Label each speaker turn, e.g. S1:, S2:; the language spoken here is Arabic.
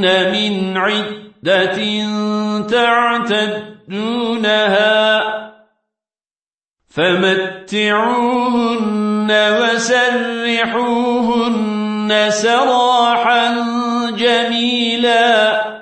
S1: من عدة تعتدونها فمتعوهن وسرحوهن سراحا جميلا